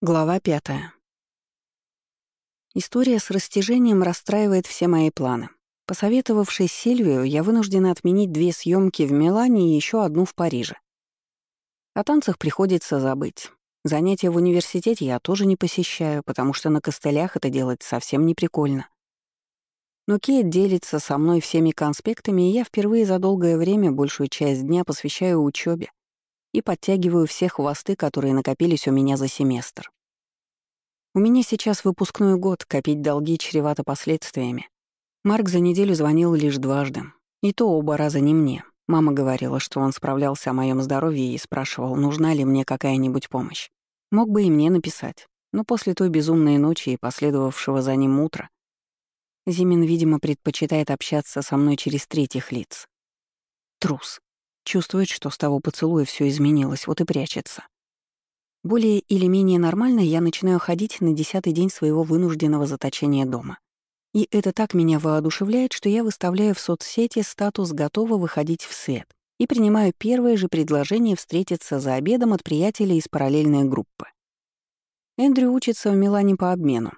Глава пятая. История с растяжением расстраивает все мои планы. Посоветовавшись Сильвию, я вынуждена отменить две съемки в Милане и еще одну в Париже. О танцах приходится забыть. Занятия в университете я тоже не посещаю, потому что на костылях это делать совсем не прикольно. Но Кейт делится со мной всеми конспектами, и я впервые за долгое время большую часть дня посвящаю учебе и подтягиваю все хвосты, которые накопились у меня за семестр. У меня сейчас выпускной год, копить долги чревато последствиями. Марк за неделю звонил лишь дважды, и то оба раза не мне. Мама говорила, что он справлялся о моем здоровье и спрашивал, нужна ли мне какая-нибудь помощь. Мог бы и мне написать, но после той безумной ночи и последовавшего за ним утра Зимин, видимо, предпочитает общаться со мной через третьих лиц. Трус. Чувствует, что с того поцелуя все изменилось, вот и прячется. Более или менее нормально я начинаю ходить на десятый день своего вынужденного заточения дома. И это так меня воодушевляет, что я выставляю в соцсети статус «Готова выходить в свет» и принимаю первое же предложение встретиться за обедом от приятелей из параллельной группы. Эндрю учится в Милане по обмену.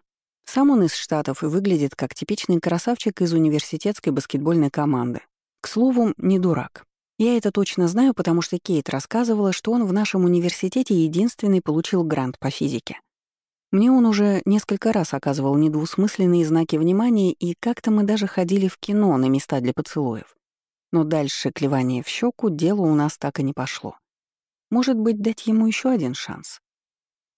Сам он из Штатов и выглядит как типичный красавчик из университетской баскетбольной команды. К слову, не дурак. Я это точно знаю, потому что Кейт рассказывала, что он в нашем университете единственный получил грант по физике. Мне он уже несколько раз оказывал недвусмысленные знаки внимания, и как-то мы даже ходили в кино на места для поцелуев. Но дальше клевание в щеку дело у нас так и не пошло. Может быть, дать ему еще один шанс?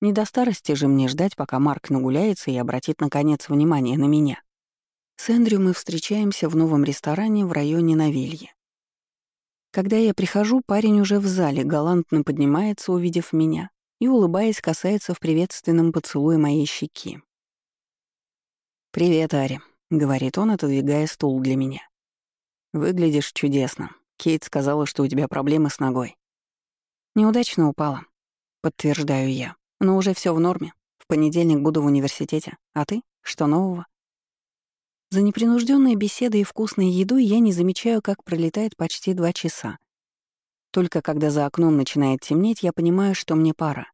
Не до старости же мне ждать, пока Марк нагуляется и обратит, наконец, внимание на меня. С Эндрю мы встречаемся в новом ресторане в районе Навилье. Когда я прихожу, парень уже в зале галантно поднимается, увидев меня, и, улыбаясь, касается в приветственном поцелуе моей щеки. «Привет, Ари», — говорит он, отодвигая стул для меня. «Выглядишь чудесно. Кейт сказала, что у тебя проблемы с ногой». «Неудачно упала», — подтверждаю я. «Но уже все в норме. В понедельник буду в университете. А ты? Что нового?» За непринужденной беседой и вкусной едой я не замечаю, как пролетает почти два часа. Только когда за окном начинает темнеть, я понимаю, что мне пора.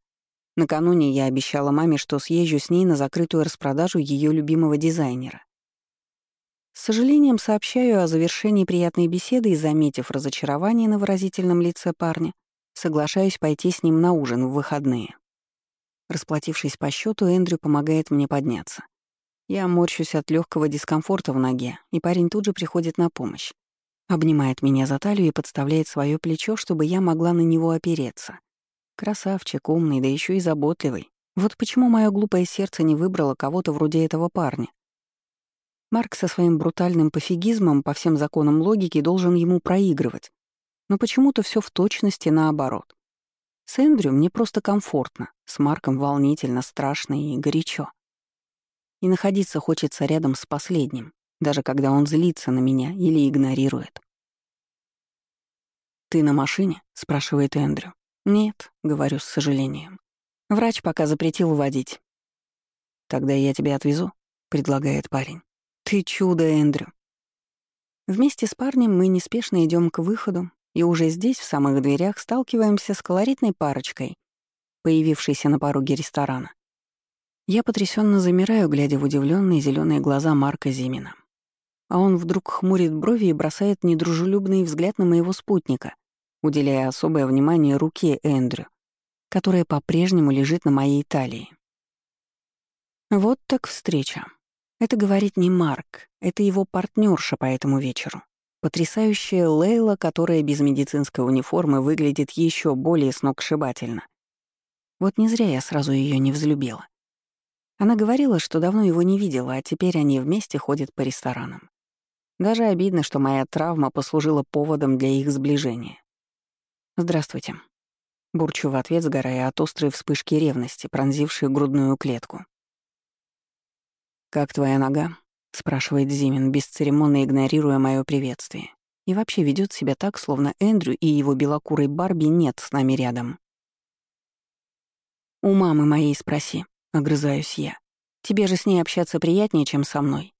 Накануне я обещала маме, что съезжу с ней на закрытую распродажу ее любимого дизайнера. С сожалением сообщаю о завершении приятной беседы и, заметив разочарование на выразительном лице парня, соглашаюсь пойти с ним на ужин в выходные. Расплатившись по счету, Эндрю помогает мне подняться. Я морщусь от легкого дискомфорта в ноге, и парень тут же приходит на помощь. Обнимает меня за талию и подставляет свое плечо, чтобы я могла на него опереться. Красавчик, умный, да еще и заботливый. Вот почему мое глупое сердце не выбрало кого-то вроде этого парня. Марк со своим брутальным пофигизмом по всем законам логики должен ему проигрывать. Но почему-то все в точности наоборот. С Эндрю мне просто комфортно, с Марком волнительно, страшно и горячо. И находиться хочется рядом с последним, даже когда он злится на меня или игнорирует. «Ты на машине?» — спрашивает Эндрю. «Нет», — говорю с сожалением. «Врач пока запретил водить». «Тогда я тебя отвезу», — предлагает парень. «Ты чудо, Эндрю». Вместе с парнем мы неспешно идем к выходу, и уже здесь, в самых дверях, сталкиваемся с колоритной парочкой, появившейся на пороге ресторана. Я потрясенно замираю, глядя в удивленные зеленые глаза Марка Зимина. А он вдруг хмурит брови и бросает недружелюбный взгляд на моего спутника, уделяя особое внимание руке Эндрю, которая по-прежнему лежит на моей талии. Вот так встреча. Это говорит не Марк, это его партнерша по этому вечеру. Потрясающая Лейла, которая без медицинской униформы выглядит еще более сногсшибательно. Вот не зря я сразу ее не взлюбила. Она говорила, что давно его не видела, а теперь они вместе ходят по ресторанам. Даже обидно, что моя травма послужила поводом для их сближения. «Здравствуйте». Бурчу в ответ, сгорая от острой вспышки ревности, пронзившей грудную клетку. «Как твоя нога?» — спрашивает Зимин, бесцеремонно игнорируя мое приветствие. И вообще ведет себя так, словно Эндрю и его белокурой Барби нет с нами рядом. «У мамы моей спроси», — огрызаюсь я. «Тебе же с ней общаться приятнее, чем со мной».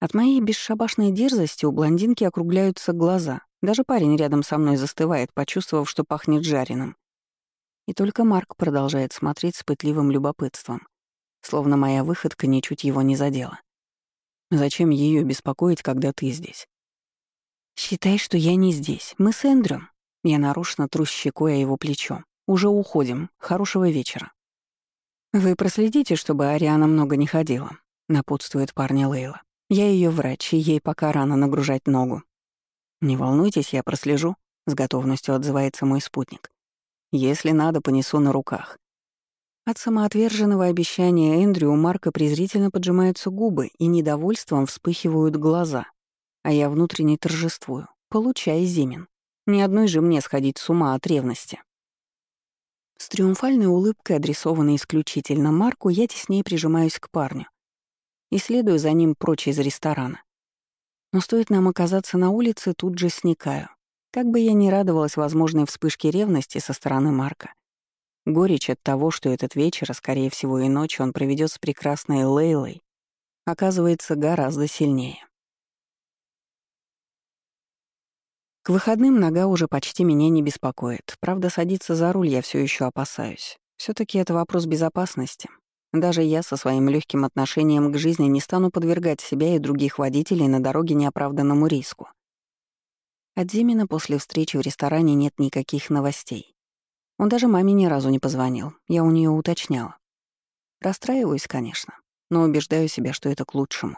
От моей бесшабашной дерзости у блондинки округляются глаза. Даже парень рядом со мной застывает, почувствовав, что пахнет жареным. И только Марк продолжает смотреть с пытливым любопытством, словно моя выходка ничуть его не задела. Зачем ее беспокоить, когда ты здесь? Считай, что я не здесь. Мы с Эндрю. Я нарочно тру щекой о его плечо. Уже уходим. Хорошего вечера. Вы проследите, чтобы Ариана много не ходила, напутствует парня Лейла. Я ее врач, и ей пока рано нагружать ногу. Не волнуйтесь, я прослежу, с готовностью отзывается мой спутник. Если надо, понесу на руках. От самоотверженного обещания Эндрю Марка презрительно поджимаются губы и недовольством вспыхивают глаза. А я внутренне торжествую. Получай, Зимин. Ни одной же мне сходить с ума от ревности. С триумфальной улыбкой, адресованной исключительно Марку, я теснее прижимаюсь к парню и следую за ним прочь из ресторана. Но стоит нам оказаться на улице, тут же сникаю. Как бы я ни радовалась возможной вспышке ревности со стороны Марка, Горечь от того, что этот вечер, а скорее всего и ночь, он проведет с прекрасной Лейлой, оказывается гораздо сильнее. К выходным нога уже почти меня не беспокоит. Правда, садиться за руль я все еще опасаюсь. все таки это вопрос безопасности. Даже я со своим легким отношением к жизни не стану подвергать себя и других водителей на дороге неоправданному риску. От Зимина после встречи в ресторане нет никаких новостей. Он даже маме ни разу не позвонил, я у нее уточняла. Расстраиваюсь, конечно, но убеждаю себя, что это к лучшему.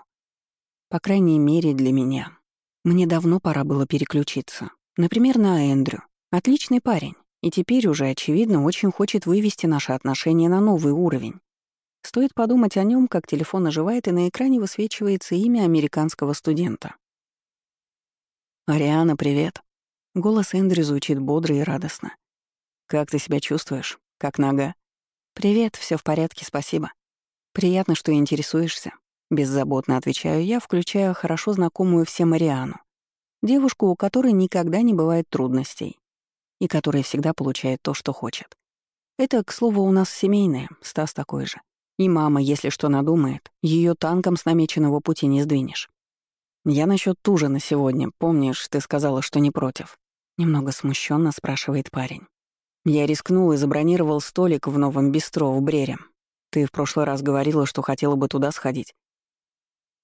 По крайней мере, для меня. Мне давно пора было переключиться. Например, на Эндрю. Отличный парень. И теперь уже, очевидно, очень хочет вывести наши отношения на новый уровень. Стоит подумать о нем, как телефон оживает, и на экране высвечивается имя американского студента. «Ариана, привет». Голос Эндрю звучит бодро и радостно. «Как ты себя чувствуешь? Как нога?» «Привет, все в порядке, спасибо. Приятно, что интересуешься». Беззаботно отвечаю я, включая хорошо знакомую всем Мариану. Девушку, у которой никогда не бывает трудностей. И которая всегда получает то, что хочет. Это, к слову, у нас семейное, Стас такой же. И мама, если что надумает, ее танком с намеченного пути не сдвинешь. Я насчет ужина сегодня, помнишь, ты сказала, что не против? Немного смущенно спрашивает парень. Я рискнул и забронировал столик в новом бистро в Брере. Ты в прошлый раз говорила, что хотела бы туда сходить.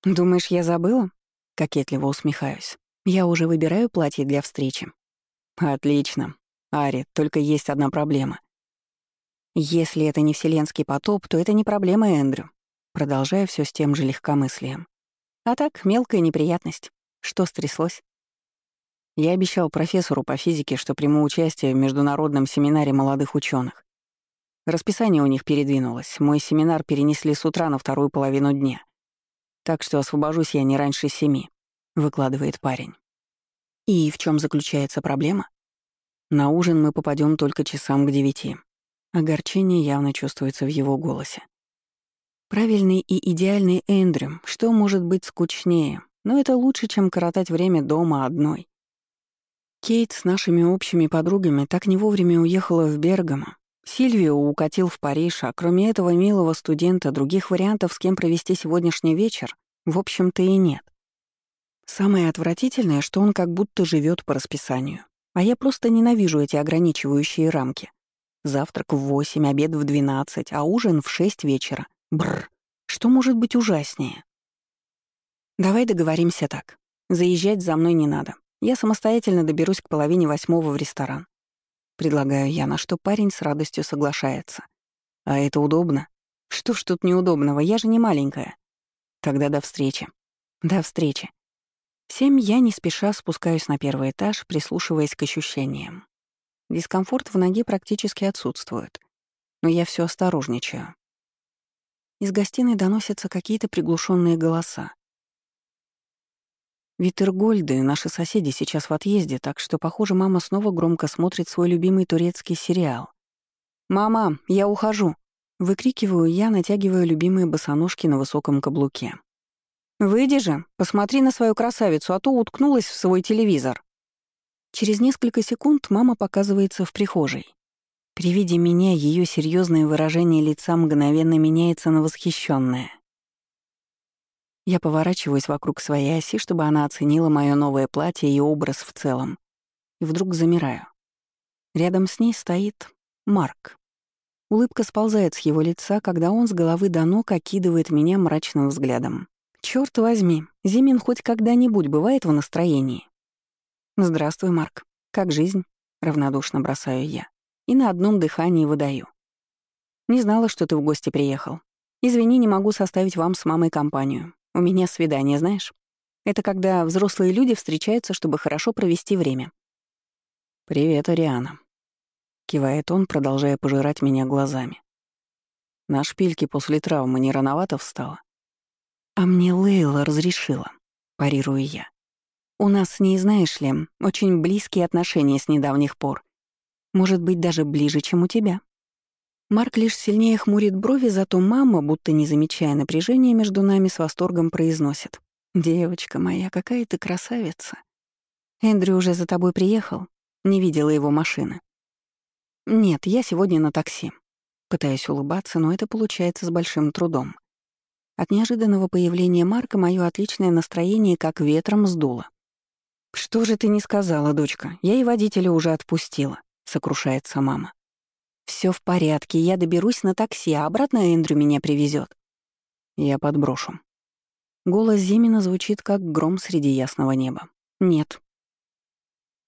Думаешь, я забыла? Кокетливо усмехаюсь. Я уже выбираю платье для встречи. Отлично. Ари, только есть одна проблема. Если это не вселенский потоп, то это не проблема Эндрю. Продолжаю все с тем же легкомыслием. А так, мелкая неприятность. Что стряслось? Я обещал профессору по физике, что приму участие в международном семинаре молодых ученых. Расписание у них передвинулось. Мой семинар перенесли с утра на вторую половину дня. Так что освобожусь я не раньше семи, выкладывает парень. И в чем заключается проблема? На ужин мы попадем только часам к девяти. Огорчение явно чувствуется в его голосе. Правильный и идеальный Эндрю, что может быть скучнее, но это лучше, чем коротать время дома одной. Кейт с нашими общими подругами так не вовремя уехала в Бергамо. Сильвио укатил в Париж, а кроме этого милого студента других вариантов, с кем провести сегодняшний вечер, в общем-то и нет. Самое отвратительное, что он как будто живет по расписанию. А я просто ненавижу эти ограничивающие рамки. Завтрак в восемь, обед в двенадцать, а ужин в шесть вечера. Бррр. Что может быть ужаснее? Давай договоримся так. Заезжать за мной не надо. Я самостоятельно доберусь к половине восьмого в ресторан. Предлагаю я, на что парень с радостью соглашается. А это удобно? Что ж тут неудобного, я же не маленькая. Тогда до встречи. До встречи. Семь я не спеша спускаюсь на первый этаж, прислушиваясь к ощущениям. Дискомфорт в ноге практически отсутствует. Но я все осторожничаю. Из гостиной доносятся какие-то приглушенные голоса. Витергольды, наши соседи, сейчас в отъезде, так что, похоже, мама снова громко смотрит свой любимый турецкий сериал. «Мама, я ухожу!» Выкрикиваю я, натягивая любимые босоножки на высоком каблуке. «Выйди же, посмотри на свою красавицу, а то уткнулась в свой телевизор». Через несколько секунд мама показывается в прихожей. При виде меня ее серьезное выражение лица мгновенно меняется на восхищенное. Я поворачиваюсь вокруг своей оси, чтобы она оценила мое новое платье и образ в целом. И вдруг замираю. Рядом с ней стоит Марк. Улыбка сползает с его лица, когда он с головы до ног окидывает меня мрачным взглядом. Черт возьми, Зимин хоть когда-нибудь бывает в настроении. «Здравствуй, Марк. Как жизнь?» — равнодушно бросаю я. И на одном дыхании выдаю. «Не знала, что ты в гости приехал. Извини, не могу составить вам с мамой компанию. У меня свидание, знаешь? Это когда взрослые люди встречаются, чтобы хорошо провести время». «Привет, Ариана», — кивает он, продолжая пожирать меня глазами. На шпильке после травмы не рановато встала. «А мне Лейла разрешила», — парирую я. «У нас с ней, знаешь ли, очень близкие отношения с недавних пор. Может быть, даже ближе, чем у тебя». Марк лишь сильнее хмурит брови, зато мама, будто не замечая напряжения между нами, с восторгом произносит. «Девочка моя, какая ты красавица!» «Эндрю уже за тобой приехал? Не видела его машины?» «Нет, я сегодня на такси». Пытаюсь улыбаться, но это получается с большим трудом. От неожиданного появления Марка мое отличное настроение как ветром сдуло. «Что же ты не сказала, дочка? Я и водителя уже отпустила», — сокрушается мама. Все в порядке, я доберусь на такси, а обратно Эндрю меня привезет. Я подброшу. Голос Зимина звучит, как гром среди ясного неба. Нет.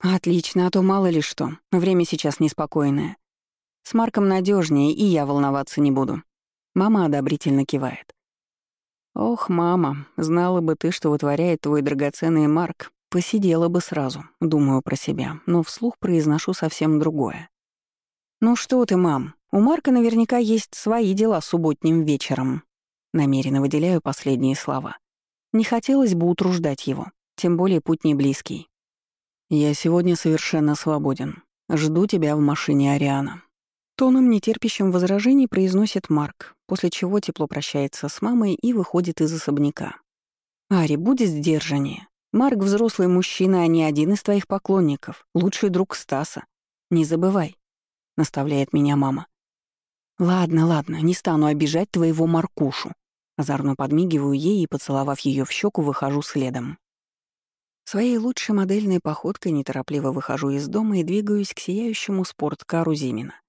Отлично, а то мало ли что. Время сейчас неспокойное. С Марком надежнее, и я волноваться не буду. Мама одобрительно кивает. «Ох, мама, знала бы ты, что вытворяет твой драгоценный Марк, посидела бы сразу, думаю про себя, но вслух произношу совсем другое. Ну что ты, мам, у Марка наверняка есть свои дела субботним вечером». Намеренно выделяю последние слова. Не хотелось бы утруждать его, тем более путь не близкий. «Я сегодня совершенно свободен. Жду тебя в машине Ариана». Тоном, нетерпящим возражений, произносит Марк, после чего тепло прощается с мамой и выходит из особняка. «Ари, будь сдержаннее. Марк — взрослый мужчина, а не один из твоих поклонников, лучший друг Стаса. Не забывай», — наставляет меня мама. «Ладно, ладно, не стану обижать твоего Маркушу». Озорно подмигиваю ей и, поцеловав ее в щеку, выхожу следом. Своей лучшей модельной походкой неторопливо выхожу из дома и двигаюсь к сияющему спорткару Зимина.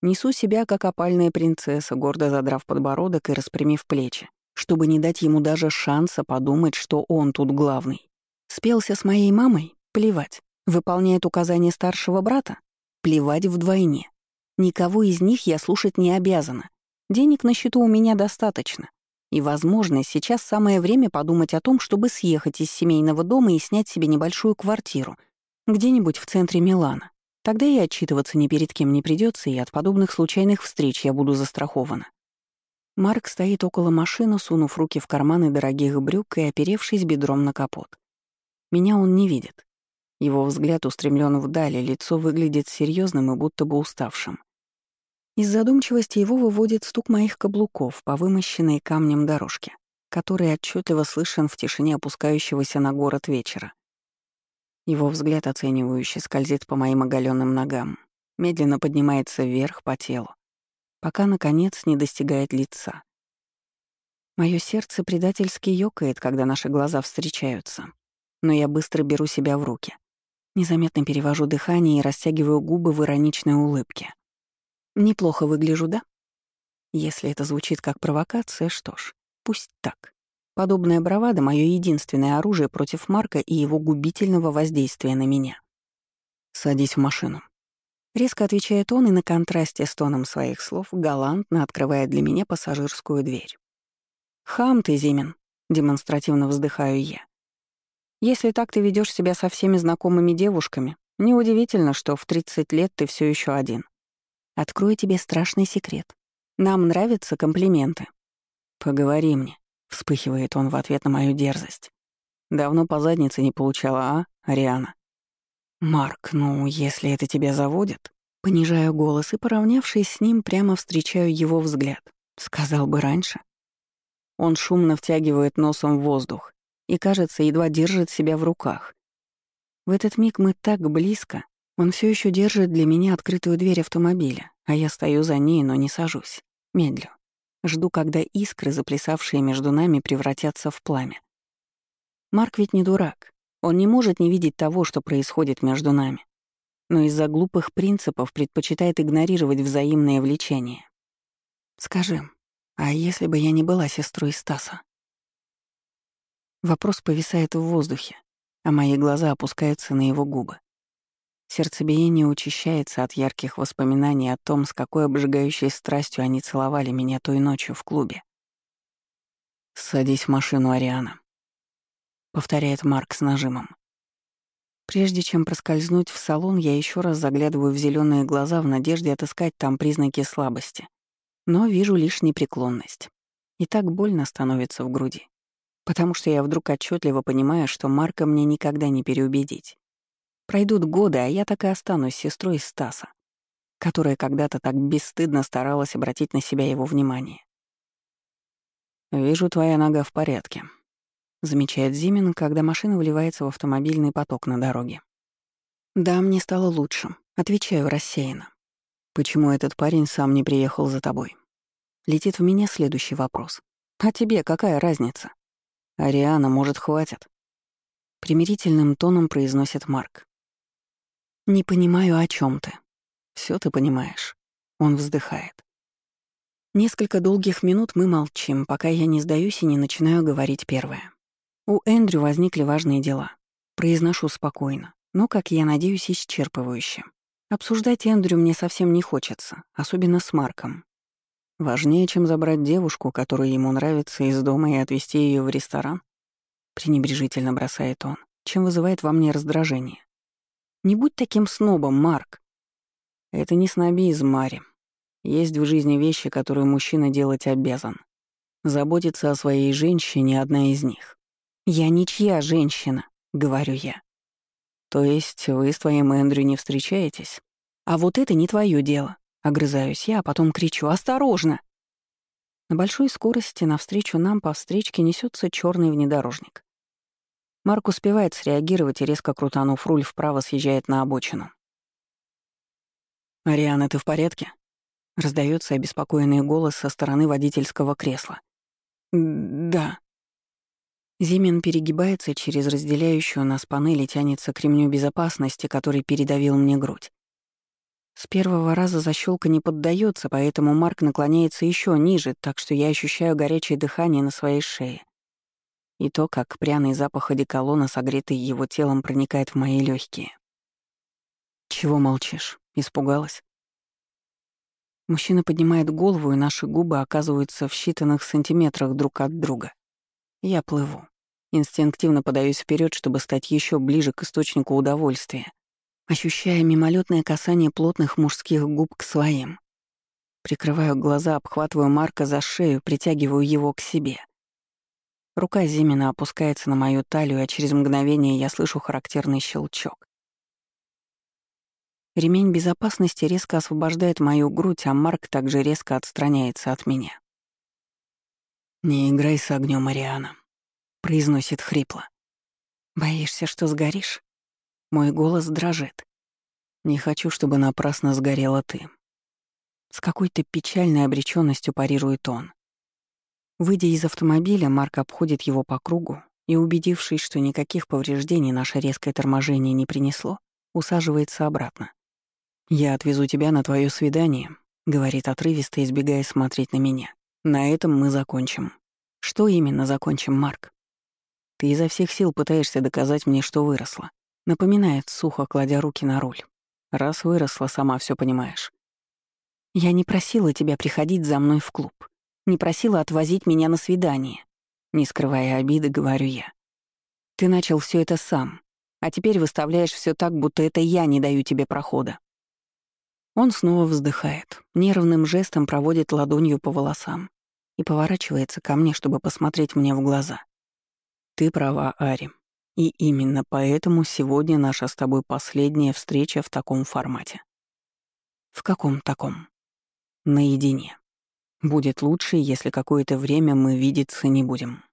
Несу себя, как опальная принцесса, гордо задрав подбородок и распрямив плечи, чтобы не дать ему даже шанса подумать, что он тут главный. Спелся с моей мамой? Плевать. Выполняет указания старшего брата? Плевать вдвойне. Никого из них я слушать не обязана. Денег на счету у меня достаточно. И, возможно, сейчас самое время подумать о том, чтобы съехать из семейного дома и снять себе небольшую квартиру где-нибудь в центре Милана. Тогда и отчитываться ни перед кем не придется, и от подобных случайных встреч я буду застрахована. Марк стоит около машины, сунув руки в карманы дорогих брюк и оперевшись бедром на капот. Меня он не видит. Его взгляд устремлен вдали, лицо выглядит серьезным и будто бы уставшим. Из задумчивости его выводит стук моих каблуков по вымощенной камнем дорожке, который отчетливо слышен в тишине опускающегося на город вечера. Его взгляд оценивающе скользит по моим оголенным ногам, медленно поднимается вверх по телу, пока, наконец, не достигает лица. Мое сердце предательски ёкает, когда наши глаза встречаются, но я быстро беру себя в руки. Незаметно перевожу дыхание и растягиваю губы в ироничной улыбке. Неплохо выгляжу, да? Если это звучит как провокация, что ж, пусть так. Подобная бравада — мое единственное оружие против Марка и его губительного воздействия на меня. «Садись в машину». Резко отвечает он и на контрасте с тоном своих слов галантно открывает для меня пассажирскую дверь. «Хам ты, Зимин», — демонстративно вздыхаю я. «Если так ты ведешь себя со всеми знакомыми девушками, неудивительно, что в 30 лет ты все еще один. Открою тебе страшный секрет. Нам нравятся комплименты. Поговори мне, Вспыхивает он в ответ на мою дерзость. Давно по заднице не получала, а, Ариана? Марк, ну, если это тебя заводит... Понижаю голос и, поравнявшись с ним, прямо встречаю его взгляд. Сказал бы раньше. Он шумно втягивает носом воздух и, кажется, едва держит себя в руках. В этот миг мы так близко. Он все еще держит для меня открытую дверь автомобиля, а я стою за ней, но не сажусь. Медлю. Жду, когда искры, заплясавшие между нами, превратятся в пламя. Марк ведь не дурак. Он не может не видеть того, что происходит между нами. но из-за глупых принципов предпочитает игнорировать взаимное влечение. Скажи, а если бы я не была сестрой Стаса? Вопрос повисает в воздухе, а мои глаза опускаются на его губы. Сердцебиение учащается от ярких воспоминаний о том, с какой обжигающей страстью они целовали меня той ночью в клубе. «Садись в машину, Ариана», — повторяет Марк с нажимом. Прежде чем проскользнуть в салон, я еще раз заглядываю в зеленые глаза в надежде отыскать там признаки слабости. Но вижу лишь непреклонность. И так больно становится в груди потому что я вдруг отчетливо понимаю, что Марка мне никогда не переубедить. Пройдут годы, а я так и останусь сестрой Стаса, которая когда-то так бесстыдно старалась обратить на себя его внимание. «Вижу, твоя нога в порядке», — замечает Зимин, когда машина вливается в автомобильный поток на дороге. «Да, мне стало лучше», — отвечаю рассеянно. «Почему этот парень сам не приехал за тобой?» Летит в меня следующий вопрос. «А тебе какая разница?» «Ариана, может, хватит?» Примирительным тоном произносит Марк. «Не понимаю, о чем ты». Все ты понимаешь». Он вздыхает. Несколько долгих минут мы молчим, пока я не сдаюсь и не начинаю говорить первое. У Эндрю возникли важные дела. Произношу спокойно, но, как я надеюсь, исчерпывающе. Обсуждать Эндрю мне совсем не хочется, особенно с Марком. Важнее, чем забрать девушку, которая ему нравится, из дома и отвезти ее в ресторан, пренебрежительно бросает он, чем вызывает во мне раздражение. Не будь таким снобом, Марк. Это не снобизм, Мари. Есть в жизни вещи, которые мужчина делать обязан. Заботиться о своей женщине — одна из них. «Я ничья женщина», — говорю я. «То есть вы с твоим Эндрю не встречаетесь? А вот это не твое дело. Огрызаюсь я, а потом кричу «Осторожно!». На большой скорости навстречу нам по встречке несется черный внедорожник. Марк успевает среагировать и, резко крутанув руль вправо, съезжает на обочину. «Ариана, ты в порядке?» — раздается обеспокоенный голос со стороны водительского кресла. «Да». Зимин перегибается через разделяющую нас панель и тянется к ремню безопасности, который передавил мне грудь. С первого раза защелка не поддается, поэтому Марк наклоняется еще ниже, так что я ощущаю горячее дыхание на своей шее. И то, как пряный запах одеколона, согретый его телом, проникает в мои легкие. «Чего молчишь? Испугалась?» Мужчина поднимает голову, и наши губы оказываются в считанных сантиметрах друг от друга. Я плыву. Инстинктивно подаюсь вперед, чтобы стать еще ближе к источнику удовольствия, ощущая мимолетное касание плотных мужских губ к своим. Прикрываю глаза, обхватываю Марка за шею, притягиваю его к себе. Рука Зимина опускается на мою талию, а через мгновение я слышу характерный щелчок. Ремень безопасности резко освобождает мою грудь, а Марк также резко отстраняется от меня. «Не играй с огнем, Мариана», — произносит хрипло. «Боишься, что сгоришь?» Мой голос дрожит. Не хочу, чтобы напрасно сгорела ты. С какой-то печальной обреченностью парирует он. Выйдя из автомобиля, Марк обходит его по кругу и, убедившись, что никаких повреждений наше резкое торможение не принесло, усаживается обратно. «Я отвезу тебя на твое свидание», — говорит отрывисто, избегая смотреть на меня. «На этом мы закончим». «Что именно закончим, Марк?» «Ты изо всех сил пытаешься доказать мне, что выросла. Напоминает, сухо кладя руки на руль. Раз выросла, сама все понимаешь. Я не просила тебя приходить за мной в клуб. Не просила отвозить меня на свидание. Не скрывая обиды, говорю я. Ты начал все это сам, а теперь выставляешь все так, будто это я не даю тебе прохода. Он снова вздыхает, нервным жестом проводит ладонью по волосам и поворачивается ко мне, чтобы посмотреть мне в глаза. Ты права, Ари. И именно поэтому сегодня наша с тобой последняя встреча в таком формате. В каком таком? Наедине. Будет лучше, если какое-то время мы видеться не будем.